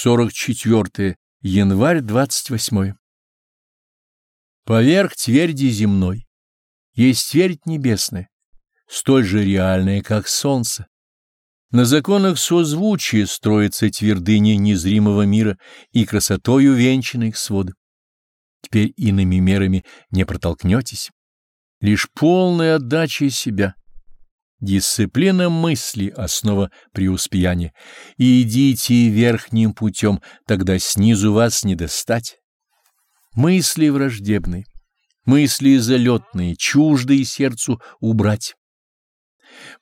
44 январь 28 Поверх тверди земной есть твердь небесная, столь же реальная, как солнце. На законах созвучия строится твердыня незримого мира и красотою венчаны их своды. Теперь иными мерами не протолкнетесь. Лишь полная отдача себя, дисциплина мысли — основа преуспеяния. идите верхним путем, тогда снизу вас не достать. Мысли враждебные, мысли залетные, чуждые сердцу убрать.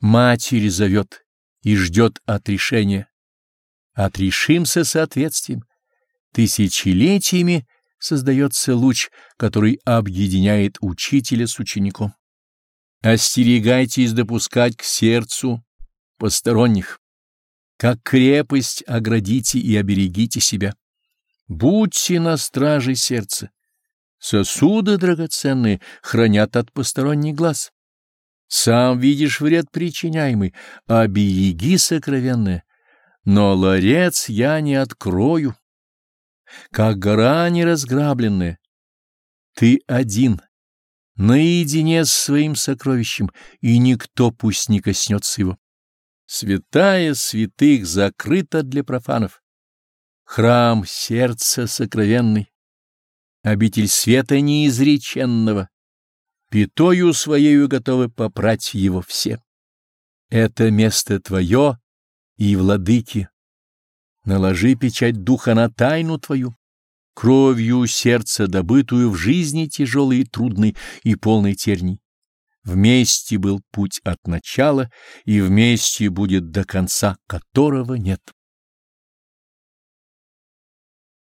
Матерь зовет и ждет отрешения. Отрешимся соответствием. Тысячелетиями создается луч, который объединяет учителя с учеником. Остерегайтесь допускать к сердцу посторонних. Как крепость оградите и оберегите себя. Будьте на страже сердца. Сосуды драгоценные хранят от посторонних глаз. Сам видишь вред причиняемый, а береги сокровенное. Но ларец я не открою, как гора неразграбленная. Ты один, наедине с своим сокровищем, и никто пусть не коснется его. Святая святых закрыта для профанов. Храм сердца сокровенный, обитель света неизреченного пятою своею готовы попрать его все. Это место твое и владыки. Наложи печать духа на тайну твою, кровью сердца, добытую в жизни тяжелой и трудной и полной терней. Вместе был путь от начала, и вместе будет до конца, которого нет.